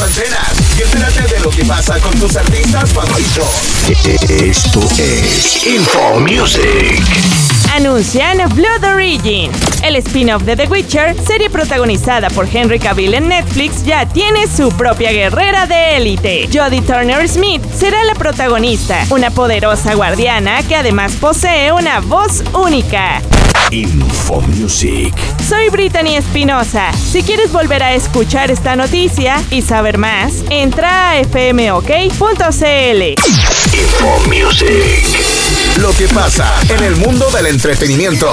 antenas y entérate de lo que pasa con tus artistas favoritos. Esto es Info Music. Anuncian Blood Origin. El spin-off de The Witcher, serie protagonizada por Henry Cavill en Netflix, ya tiene su propia guerrera de élite. Jodie Turner Smith será la protagonista, una poderosa guardiana que además posee una voz única. Info Music. Soy Brittany Espinosa. Si quieres volver a escuchar esta noticia y saber más, entra a fmok.cl. Info Music. Lo que pasa en el mundo del entretenimiento.